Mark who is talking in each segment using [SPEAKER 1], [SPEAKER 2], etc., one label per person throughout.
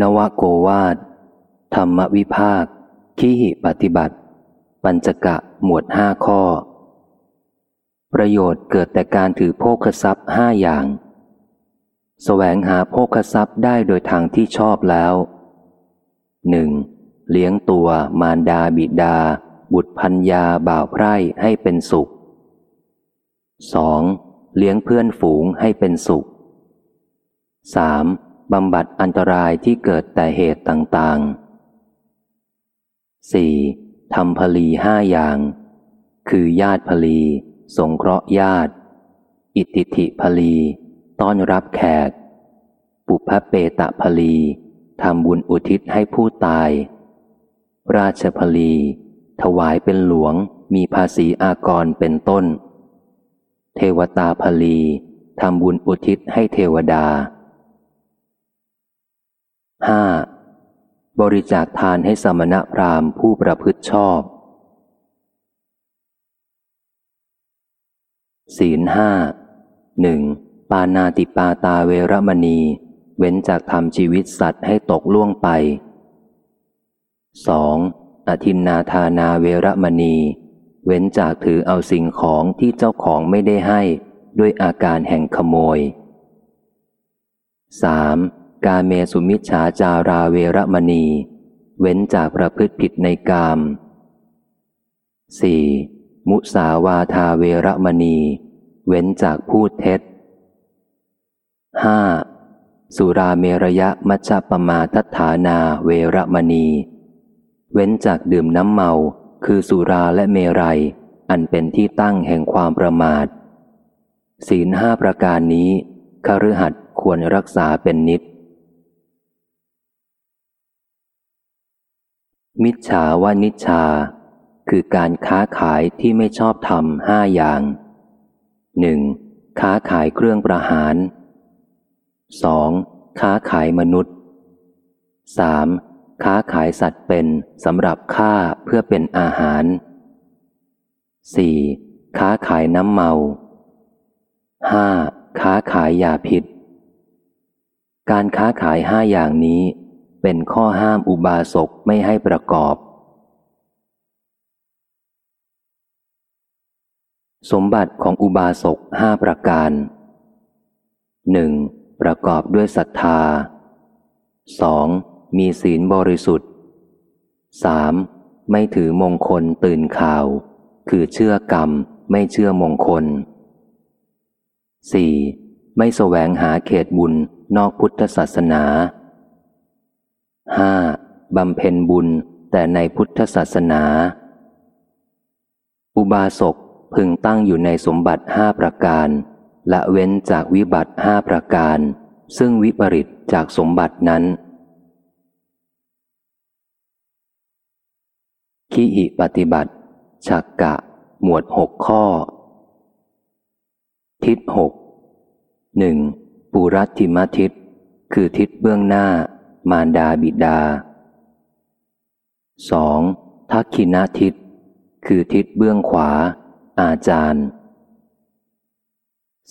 [SPEAKER 1] นวโกวาทธรรมวิภาคขีหิปฏิบัติ ปัญจกะหมวดห้าข้อ ประโยชน์เกิดแต่การถือโภคทรัพย์ห้าอย่างสแสวงหาโภคทรัพย์ได้โดยทางที่ชอบแล้วหนึ่งเลี้ยงตัว มารดาบิดา บุตรพัญญาบ่าวไพร่ให้เป็นสุข 2. เลี้ยงเพื่อนฝูงให้เป็นสุข 3. บำบัดอันตรายที่เกิดแต่เหตุต่างๆ 4. ทำพลีห้าอย่าง คือญาติพลีสงเคราะห์ญาติ อิติธิพลีต้อนรับแขก ปุพเปตะพลีทำบุญอุทิศให้ผู้ตาย ราชพลีถวายเป็นหลวงมีภาษีอากรเป็นต้น เทวตาพลีทำบุญอุทิศให้เทวดา 5. บริจาคทานให้สมณพราหมณ์ผู้ประพฤติชอบ ศีลห้าหนึ่งปานาติปาตาเวรมณี เว้นจากทำชีวิตสัตว์ให้ตกล่วงไป 2. อธินนาธานาเวรมณี เว้นจากถือเอาสิ่งของที่เจ้าของไม่ได้ให้ ด้วยอาการแห่งขโมย 3. กาเมสุมิชฉาจาราเวรมณี เว้นจากประพฤติผิดในกาม 4. มุสาวาทาเวรมณี เว้นจากพูดเท็จ 5. สุราเมรยะมัชฌปมาทัฐานาเวรมณี เว้นจากดื่มน้ำเมา คือสุราและเมรัย อันเป็นที่ตั้งแห่งความประมาท ศีลห้าประการนี้คฤหัสถ์ควรรักษาเป็นนิด มิจฉาวานิชชา คือการค้าขายที่ไม่ชอบทำห้าอย่างหนึ่งค้าขายเครื่องประหาร 2. ค้าขายมนุษย์ 3. ค้าขายสัตว์เป็นสำหรับฆ่าเพื่อเป็นอาหาร 4. ค้าขายน้ำเมา 5. ค้าขายยาพิษ การค้าขายห้าอย่างนี้ เป็นข้อห้ามอุบาสกไม่ให้ประกอบ สมบัติของอุบาสกห้าประการหนึ่งประกอบด้วยศรัทธา 2. มีศีลบริสุทธิ์ 3. ไม่ถือมงคลตื่นข่าว คือเชื่อกรรมไม่เชื่อมงคล 4. ไม่แสวงหาเขตบุญนอกพุทธศาสนา 5. บำเพ็ญบุญแต่ในพุทธศาสนา อุบาสกพึงตั้งอยู่ในสมบัติห้าประการ ละเว้นจากวิบัติห้าประการ ซึ่งวิปริตจากสมบัตินั้นขีอิปฏิบัติฉักกะ หมวดหกข้อ ทิศหกหนึ่งปุรัติมทิศคือทิศเบื้องหน้า มารดาบิดาสองทักขินาทิศคือทิศเบื้องขวา อาจารย์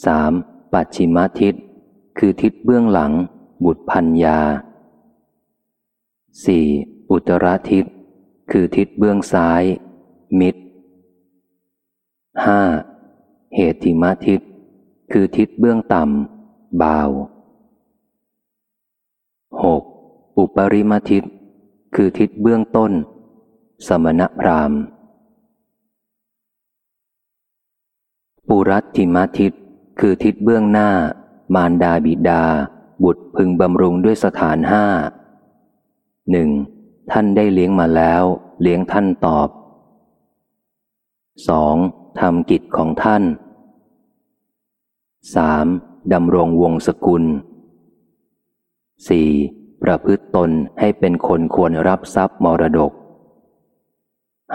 [SPEAKER 1] สามปัจฉิมทิศคือทิศเบื้องหลัง บุตรพัญญาสี่อุตรทิศคือทิศเบื้องซ้าย มิตรห้าเหติมทิศคือทิศเบื้องต่ำบาวหก อุปริมทิศคือทิศเบื้องต้น สมณพราหมณ์ปุรัติมทิศคือทิศเบื้องหน้า มารดาบิดา บุตรพึงบำรุงด้วยสถานห้าหนึ่งท่านได้เลี้ยงมาแล้ว เลี้ยงท่านตอบสองทำกิจของท่านสามดำรงวงศกุลสี่ประพฤ ตนให้เป็นคนควรรับทรัพย์มรดก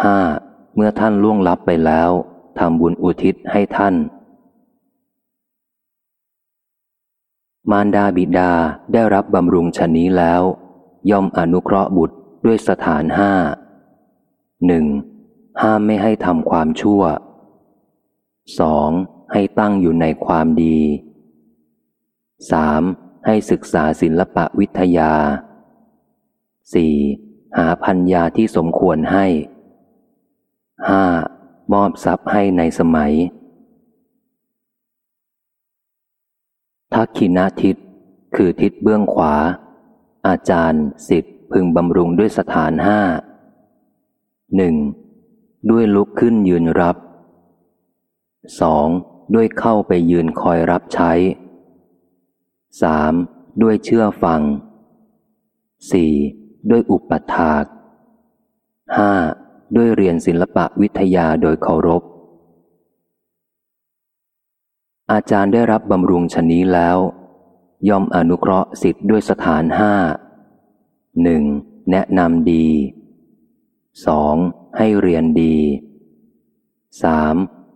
[SPEAKER 1] ห้าเมื่อท่านล่วงลับไปแล้วทำบุญอุทิศให้ท่าน มารดาบิดาได้รับบำรุงชนนี้แล้ว ย่อมอนุเคราะห์บุตรด้วยสถานห้าหนึ่งห้ามไม่ให้ทำความชั่วสองให้ตั้งอยู่ในความดีสามให้ศึกษาศิลปะวิทยา 4. หาพัญญาที่สมควรให้ 5. มอบทรัพย์ให้ในสมัย ทักขินาทิศคือทิศเบื้องขวา อาจารย์สิทธิ์พึงบำรุงด้วยสถานห้าหนึ่งด้วยลุกขึ้นยืนรับสองด้วยเข้าไปยืนคอยรับใช้สามด้วยเชื่อฟังสี่ ด้วยอุปถากห้าด้วยเรียนศิลปะวิทยาโดยเคารพ อาจารย์ได้รับบำรุงชนี้แล้ว ย่อมอนุเคราะห์สิทธิ์ด้วยสถานห้าหนึ่งแนะนำดีสองให้เรียนดีสาม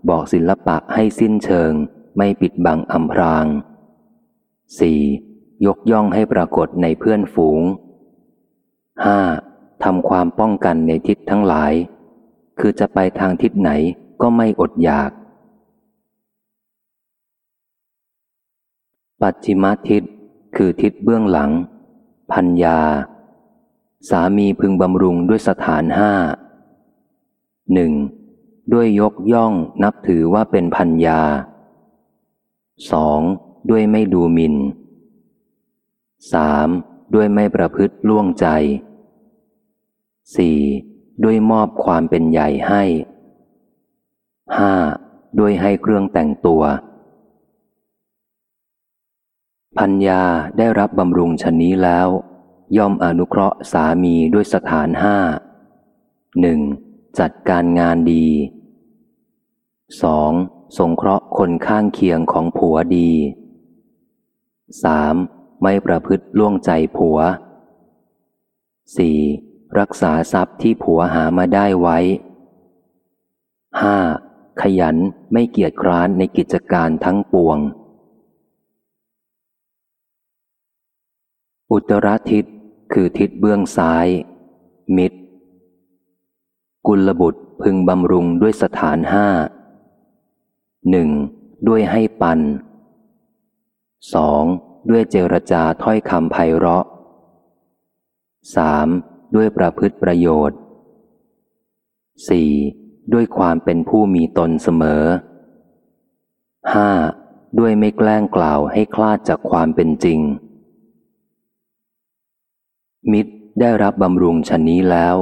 [SPEAKER 1] บอกศิลปะให้สิ้นเชิง ไม่ปิดบังอำพรางสี่ยกย่องให้ปรากฏในเพื่อนฝูง ห้าทำความป้องกันในทิศทั้งหลาย คือจะไปทางทิศไหนก็ไม่อดอยาก ปัจฉิมทิศคือทิศเบื้องหลัง พัญญา สามีพึงบำรุงด้วยสถานห้าหนึ่งด้วยยกย่องนับถือว่าเป็นพัญญาสองด้วยไม่ดูหมิน่นสามด้วยไม่ประพฤติล่วงใจ สี่ด้วยมอบความเป็นใหญ่ให้ห้าด้วยให้เครื่องแต่งตัว พัญญาได้รับบำรุงชนนี้แล้ว ย่อมอนุเคราะห์สามีด้วยสถานห้าหนึ่งจัดการงานดีสองสงเคราะห์คนข้างเคียงของผัวดีสามไม่ประพฤติล่วงใจผัวสี่ รักษาทรัพย์ที่ผัวหามาได้ไว้ห้าขยันไม่เกียจคร้านในกิจการทั้งปวง อุตรทิศคือทิศเบื้องซ้าย มิตร กุลบุตรพึงบำรุงด้วยสถานห้าหนึ่งด้วยให้ปันสองด้วยเจรจาถ้อยคำไพเราะสาม ด้วยประพฤติประโยชน์สี่ด้วยความเป็นผู้มีตนเสมอห้าด้วยไม่แกล้งกล่าวให้คลาดจากความเป็นจริง มิตรได้รับบำรุงชนนี้แล้ว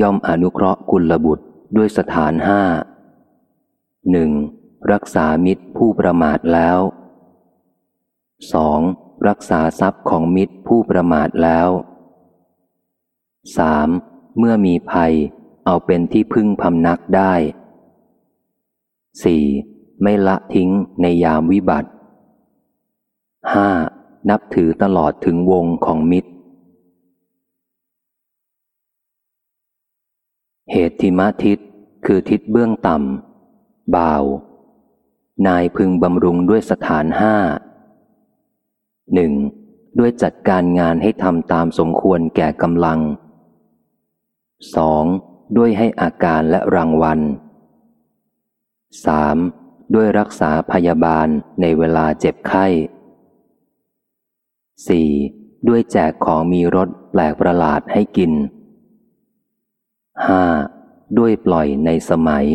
[SPEAKER 1] ย่อมอนุเคราะห์กุลบุตรด้วยสถานห้าหนึ่งรักษามิตรผู้ประมาทแล้ว 2. รักษาทรัพย์ของมิตรผู้ประมาทแล้ว 3. เมื่อมีภัย เอาเป็นที่พึ่งพำนักได้ 4. ไม่ละทิ้งในยามวิบัติ 5. นับถือตลอดถึงวงของมิตร เหตุทิมาทิศคือทิศเบื้องต่ำบ่าว นายพึงบำรุงด้วยสถานห้าหนึ่งด้วยจัดการงานให้ทำตามสมควรแก่กำลัง สองด้วยให้อาการและรางวัลสามด้วยรักษาพยาบาลในเวลาเจ็บไข้สี่ด้วยแจกของมีรสแปลกประหลาดให้กินห้าด้วยปล่อยในสมัย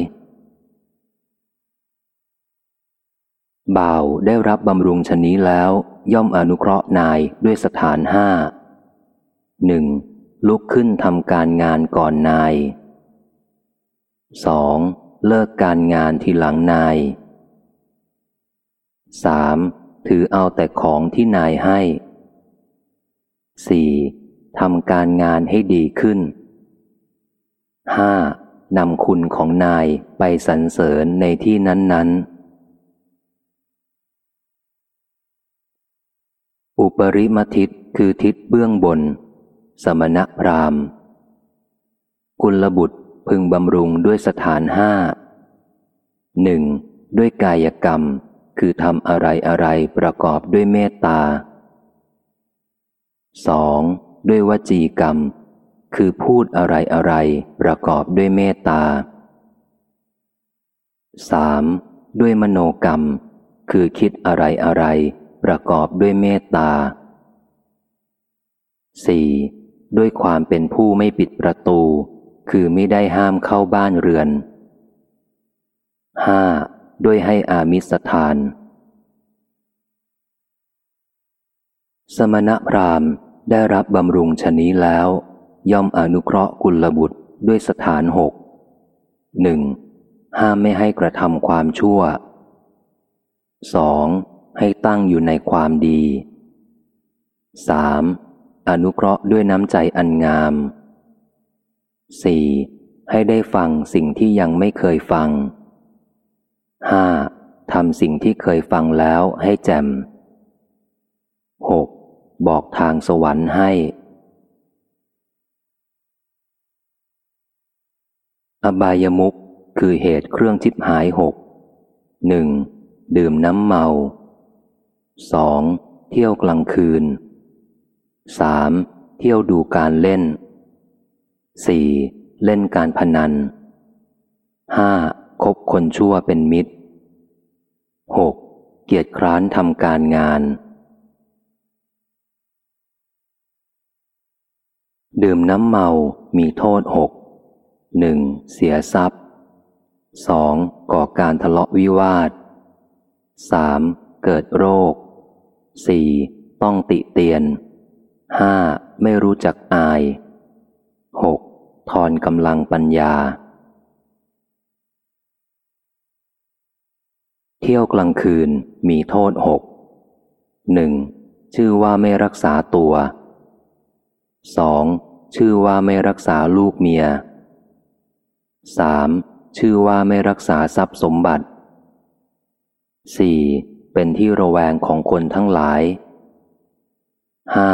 [SPEAKER 1] บ่าวได้รับบำรุงชนนี้แล้ว ย่อมอนุเคราะห์นายด้วยสถานห้าหนึ่ง ลุกขึ้นทำการงานก่อนนายสองเลิกการงานทีหลังนายสามถือเอาแต่ของที่นายให้สี่ทำการงานให้ดีขึ้นห้านำคุณของนายไปสรรเสริญในที่นั้น ๆอุปริมทิศคือทิศเบื้องบน สมณพราหมณ์ กุลบุตรพึงบำรุงด้วยสถานห้าหนึ่งด้วยกายกรรม คือทำอะไรอะไรประกอบด้วยเมตตาสองด้วยวจีกรรม คือพูดอะไรอะไรประกอบด้วยเมตตาสามด้วยมโนกรรม คือคิดอะไรอะไรประกอบด้วยเมตตา 4. ด้วยความเป็นผู้ไม่ปิดประตู คือไม่ได้ห้ามเข้าบ้านเรือน 5. ด้วยให้อามิสทาน สมณพราหมณ์ได้รับบำรุงชนี้แล้ว ย่อมอนุเคราะห์กุลบุตรด้วยสถานหกหนึ่งห้ามไม่ให้กระทำความชั่วสองให้ตั้งอยู่ในความดีสาม อนุเคราะห์ด้วยน้ำใจอันงามสี่ให้ได้ฟังสิ่งที่ยังไม่เคยฟังห้าทำสิ่งที่เคยฟังแล้วให้แจ่มหกบอกทางสวรรค์ให้ อบายมุกคือเหตุเครื่องชิบหายหก หนึ่งดื่มน้ำเมา สองเที่ยวกลางคืน สามเที่ยวดูการเล่นสี่เล่นการพนันห้าคบคนชั่วเป็นมิตรหกเกียรติคร้านทำการงาน ดื่มน้ำเมามีโทษหก หนึ่งเสียทรัพย์สองก่อการทะเลาะวิวาทสามเกิดโรคสี่ต้องติเตียน ห้าไม่รู้จักอายหกทอนกำลังปัญญา เที่ยวกลางคืนมีโทษหกหนึ่งชื่อว่าไม่รักษาตัวสองชื่อว่าไม่รักษาลูกเมียสามชื่อว่าไม่รักษาทรัพย์สมบัติสี่เป็นที่ระแวงของคนทั้งหลายห้า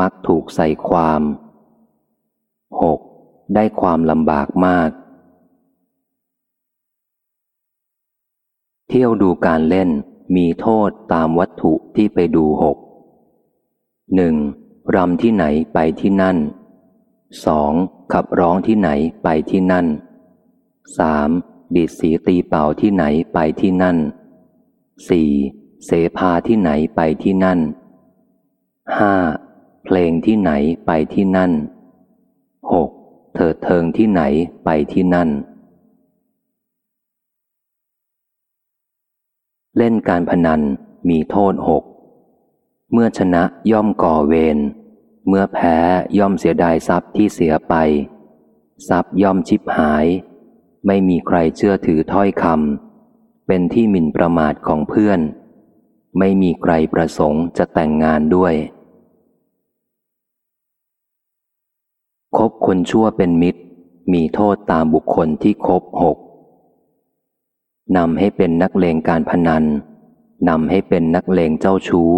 [SPEAKER 1] มักถูกใส่ความหกได้ความลำบากมาก เที่ยวดูการเล่นมีโทษตามวัตถุที่ไปดูหกหนึ่งรำที่ไหนไปที่นั่นสองขับร้องที่ไหนไปที่นั่นสามดีดสีตีเป่าที่ไหนไปที่นั่นสี่เสพาที่ไหนไปที่นั่นห้า เพลงที่ไหนไปที่นั่นหกเถิดเทิงที่ไหนไปที่นั่น เล่นการพนันมีโทษหก เมื่อชนะย่อมก่อเวร เมื่อแพ้ย่อมเสียดายทรัพย์ที่เสียไป ทรัพย์ย่อมชิบหาย ไม่มีใครเชื่อถือถ้อยคำ เป็นที่หมิ่นประมาทของเพื่อน ไม่มีใครประสงค์จะแต่งงานด้วย คบคนชั่วเป็นมิตร มีโทษตามบุคคลที่คบหกนำให้เป็นนักเลงการพนัน นำให้เป็นนักเลงเจ้าชู้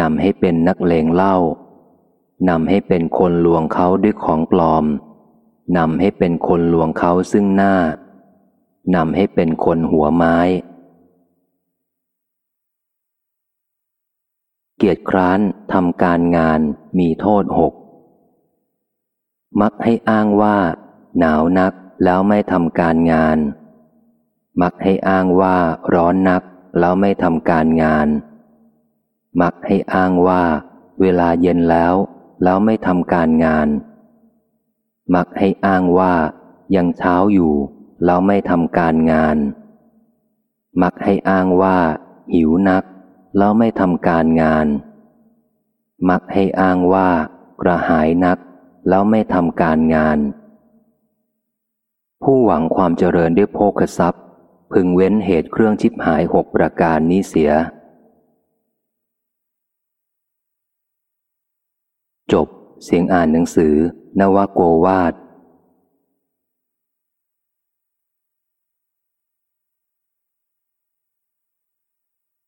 [SPEAKER 1] นำให้เป็นนักเลงเหล้านำให้เป็นคนลวงเขาด้วยของปลอม นำให้เป็นคนลวงเขาซึ่งหน้า นำให้เป็นคนหัวไม้ เกียรติคร้านทำการงานมีโทษหก มักให้อ้างว่า หนาวนักแล้วไม่ทำการงาน มักให้อ้างว่าร้อนนักแล้วไม่ทำการงาน มักให้อ้างว่า เวลาเย็นแล้ว แล้วไม่ทำการงาน มักให้อ้างว่า ยังเช้าอยู่ แล้วไม่ทำการงาน มักให้อ้างว่า หิวนัก แล้วไม่ทำการงาน มักให้อ้างว่ากระหายนัก แล้วไม่ทำการงาน ผู้หวังความเจริญด้วยโภคทรัพย์ พึงเว้นเหตุเครื่องชิบหายหกประการนี้เสีย จบเสียงอ่านหนังสือนวโกวาด